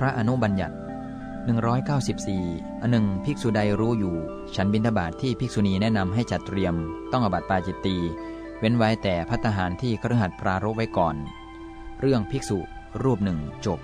พระอนุบัญญัติ 194อันหนึ่งภิกษุใดรู้อยู่ ฉันบิณฑบาตทที่ภิกษุณีแนะนำให้จัดเตรียม ต้องอบัติปาจิตตีเว้นไว้แต่พัฒหารที่ครหัสปรารบไว้ก่อน เรื่องภิกษุรูปหนึ่งจบ